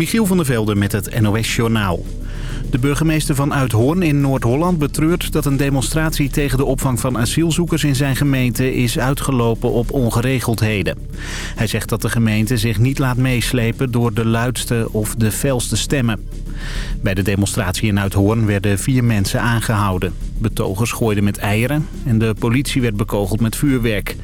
Michiel van der Velde met het NOS-journaal. De burgemeester van Uithoorn in Noord-Holland betreurt dat een demonstratie tegen de opvang van asielzoekers in zijn gemeente is uitgelopen op ongeregeldheden. Hij zegt dat de gemeente zich niet laat meeslepen door de luidste of de felste stemmen. Bij de demonstratie in Uithoorn werden vier mensen aangehouden. Betogers gooiden met eieren en de politie werd bekogeld met vuurwerk.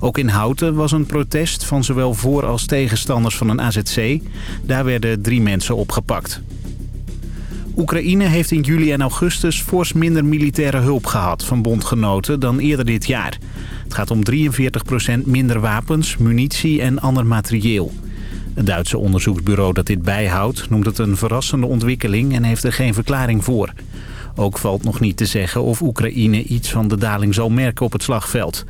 Ook in Houten was een protest van zowel voor- als tegenstanders van een AZC. Daar werden drie mensen opgepakt. Oekraïne heeft in juli en augustus fors minder militaire hulp gehad van bondgenoten dan eerder dit jaar. Het gaat om 43% minder wapens, munitie en ander materieel. Het Duitse onderzoeksbureau dat dit bijhoudt noemt het een verrassende ontwikkeling en heeft er geen verklaring voor. Ook valt nog niet te zeggen of Oekraïne iets van de daling zal merken op het slagveld.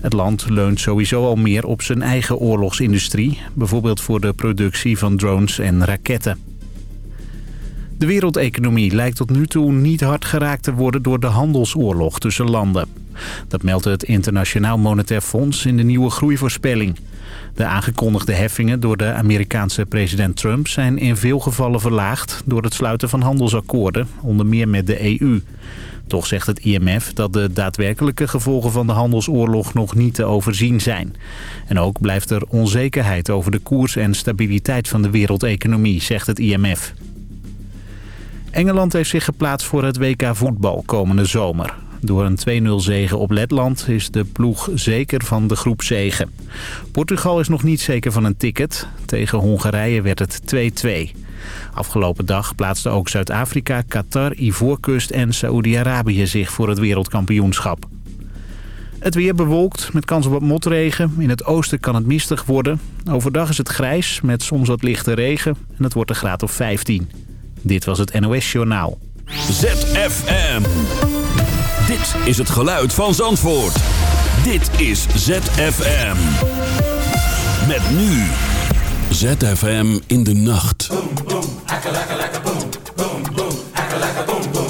Het land leunt sowieso al meer op zijn eigen oorlogsindustrie, bijvoorbeeld voor de productie van drones en raketten. De wereldeconomie lijkt tot nu toe niet hard geraakt te worden door de handelsoorlog tussen landen. Dat meldt het Internationaal Monetair Fonds in de nieuwe groeivoorspelling. De aangekondigde heffingen door de Amerikaanse president Trump zijn in veel gevallen verlaagd door het sluiten van handelsakkoorden, onder meer met de EU. Toch zegt het IMF dat de daadwerkelijke gevolgen van de handelsoorlog nog niet te overzien zijn. En ook blijft er onzekerheid over de koers en stabiliteit van de wereldeconomie, zegt het IMF. Engeland heeft zich geplaatst voor het WK voetbal komende zomer. Door een 2-0 zege op Letland is de ploeg zeker van de groepzegen. Portugal is nog niet zeker van een ticket. Tegen Hongarije werd het 2-2. Afgelopen dag plaatsten ook Zuid-Afrika, Qatar, Ivoorkust en Saoedi-Arabië zich voor het wereldkampioenschap. Het weer bewolkt met kans op wat motregen. In het oosten kan het mistig worden. Overdag is het grijs met soms wat lichte regen en het wordt een graad of 15. Dit was het NOS Journaal. ZFM. Dit is het geluid van Zandvoort. Dit is ZFM. Met nu. ZFM in de nacht. boom, boom, akka laka boom, boom, boom, akka boom, boom,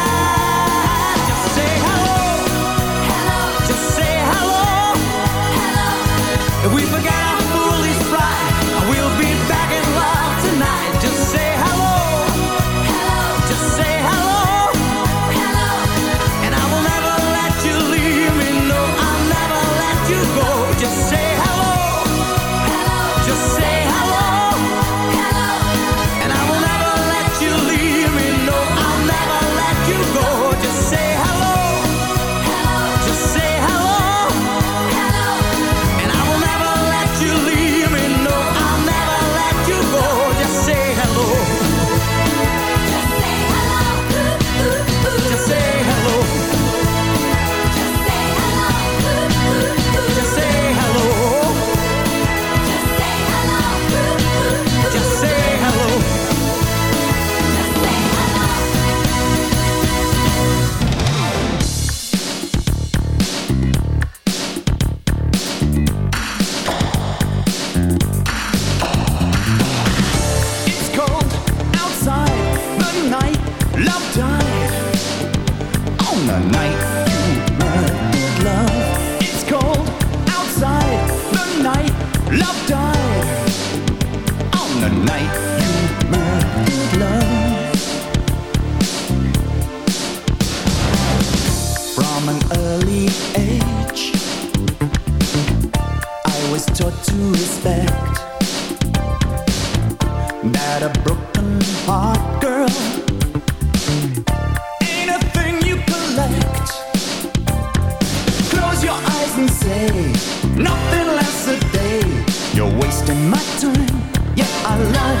love.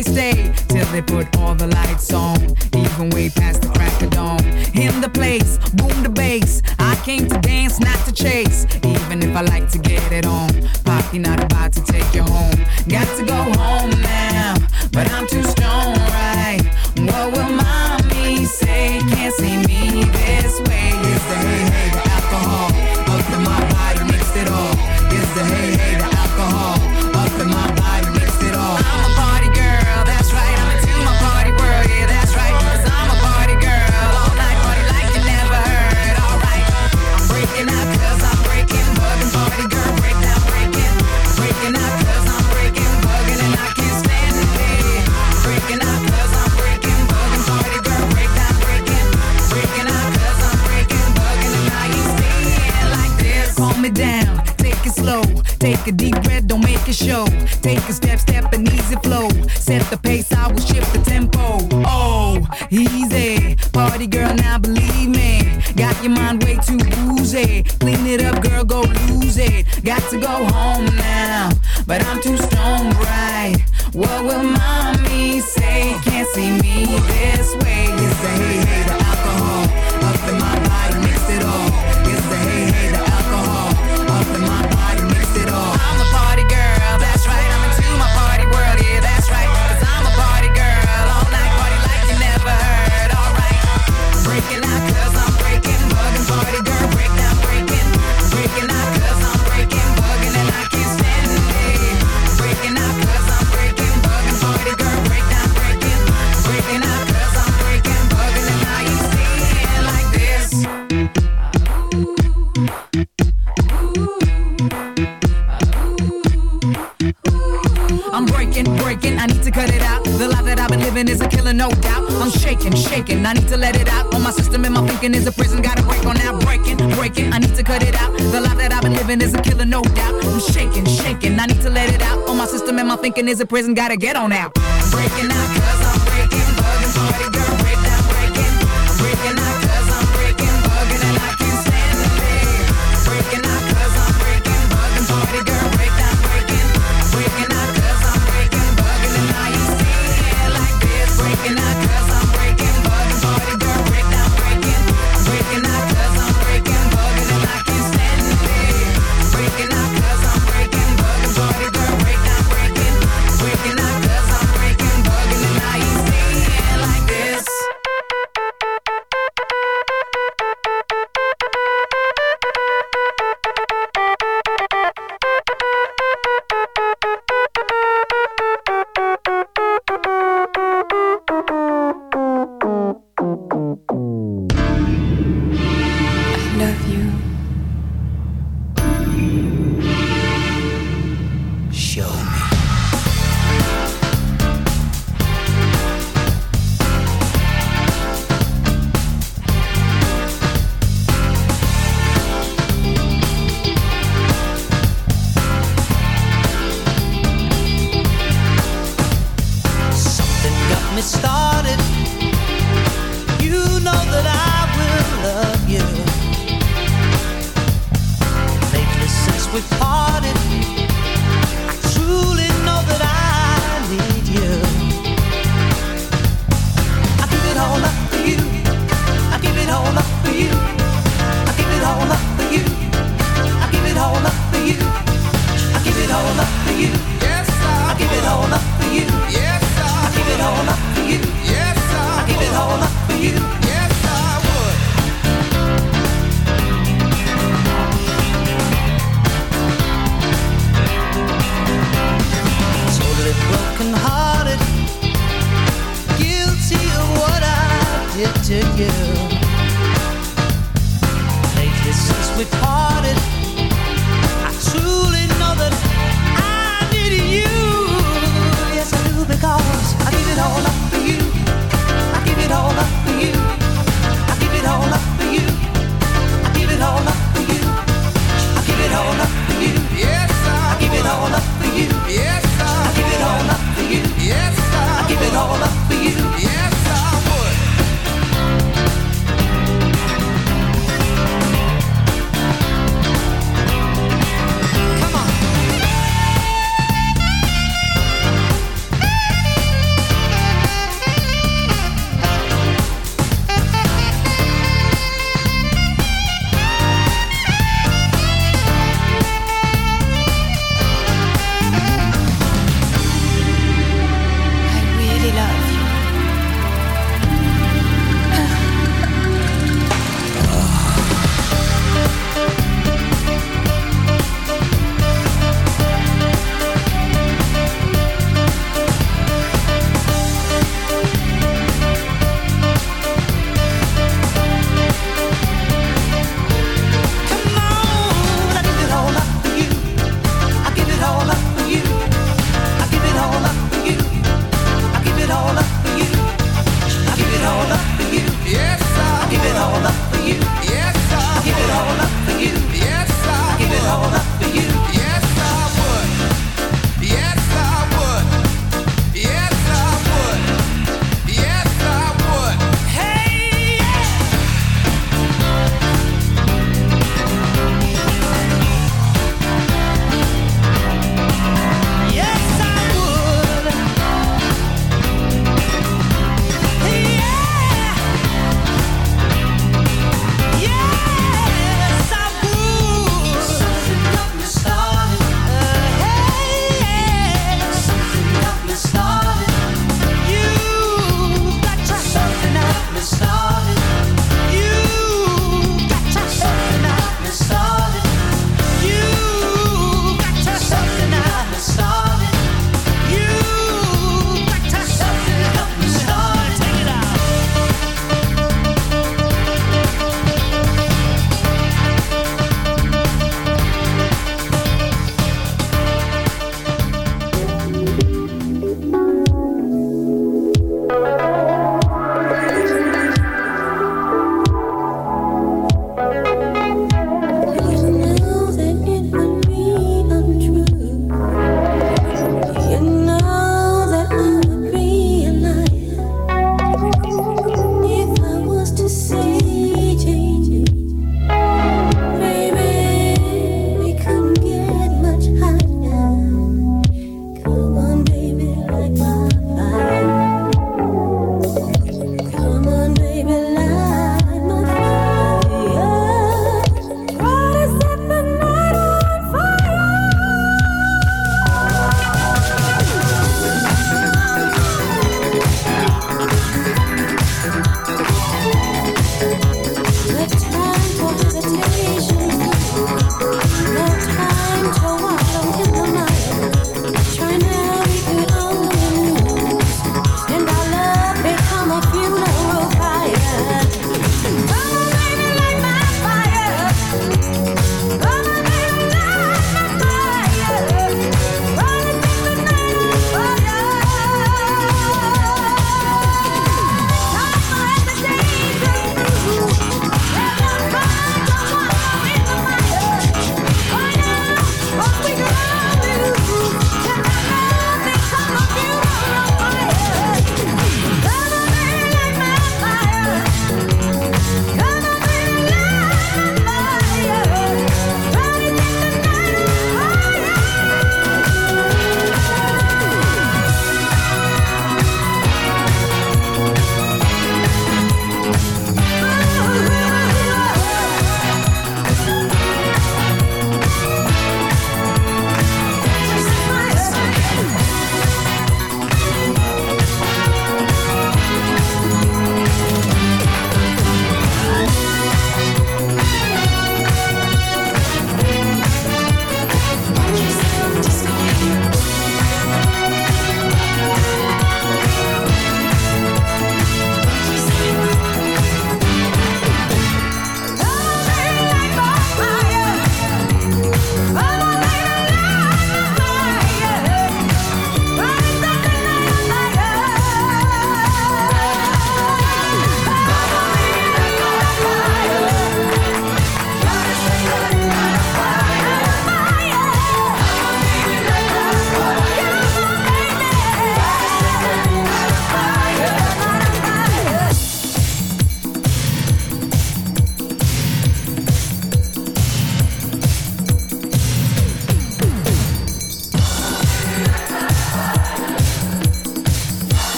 always stay till they put all the lights thinking is a prison. Gotta break on that breaking, breaking. I need to cut it out. The life that I've been living is a killer, no doubt. I'm shaking, shaking. I need to let it out. On my system and my thinking is a prison. Gotta get on out. Breaking out, cause I'm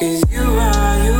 Cause you are, you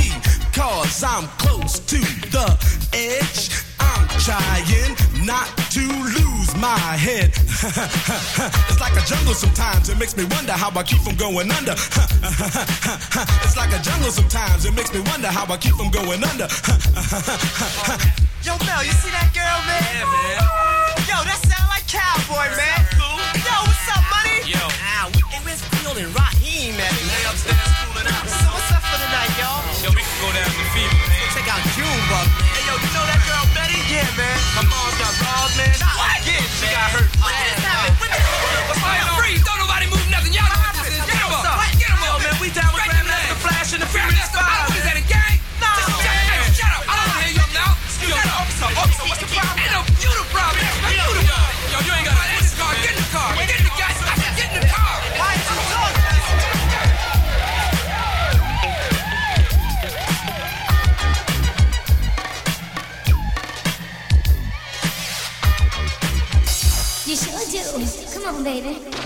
cause I'm close to the edge. I'm trying not to lose my head. it's like a jungle sometimes. It makes me wonder how I keep from going under. it's like a jungle sometimes. It makes me wonder how I keep from going under. Yo, Mel, you see that girl, man? Yeah, man. Yo, that sound like cowboy, man. Yo, what's up, money? Yo. Ah, we, hey, where's Field and Out Hey, yo, you know that girl Betty? Yeah, man. My mom's got balls, man. What? Yeah, she got hurt. Baby.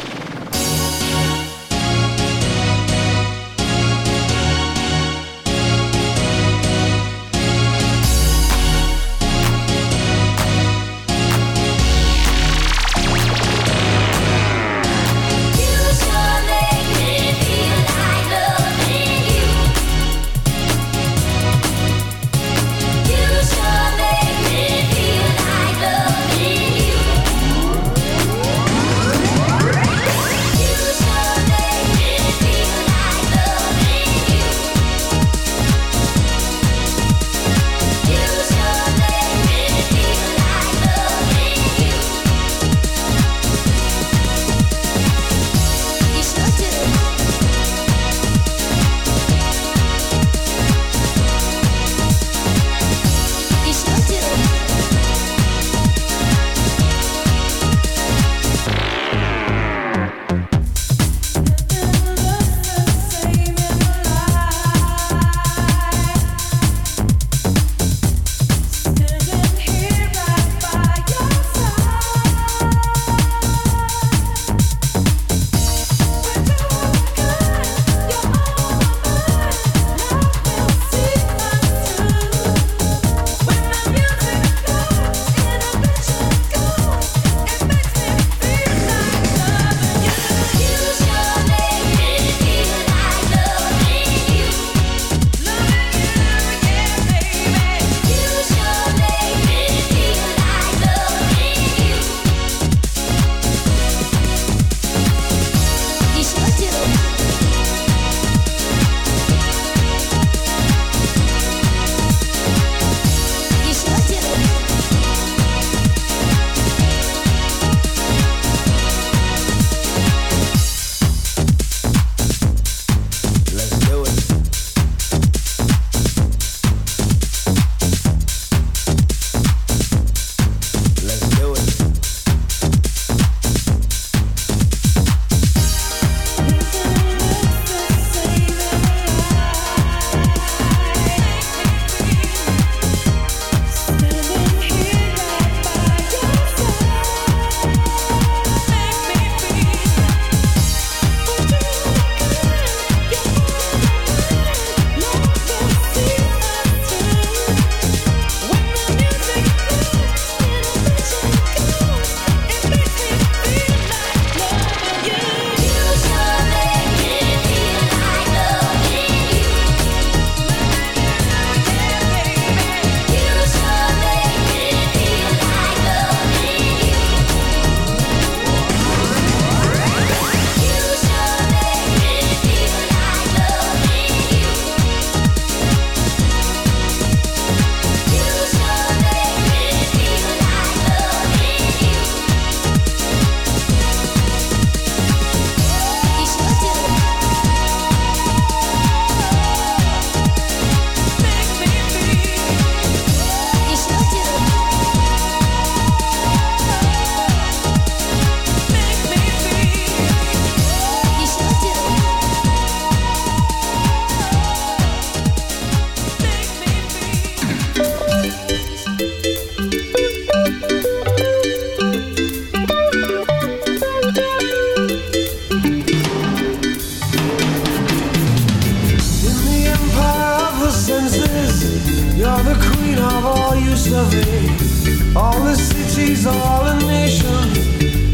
All the cities, all the nations,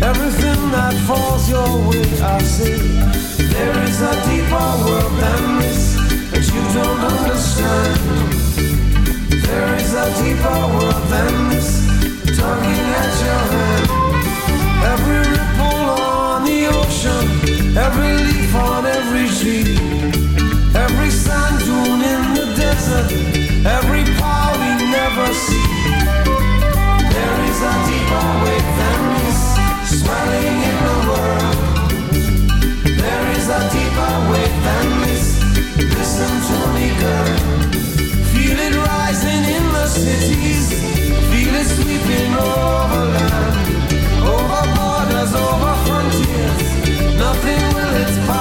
everything that falls your way, I see. There is a deeper world than this that you don't understand. There is a deeper world than this, tugging at your hand. Every ripple on the ocean, every leaf on every tree, every sand dune in the desert, every power we never see. Deeper wave than this. Listen to me, girl. Feel it rising in the cities. Feel it sweeping over land, over borders, over frontiers. Nothing will its power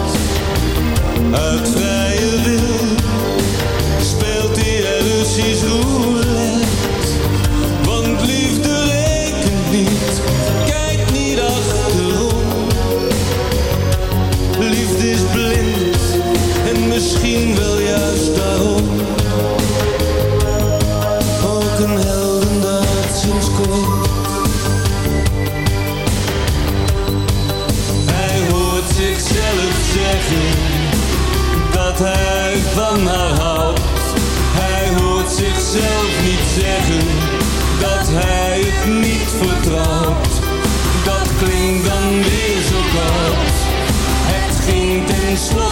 Uit vrije wil speelt hij er Russisch roulette. Want liefde rekent niet, kijk niet achterom. Liefde is blind en misschien wel juist.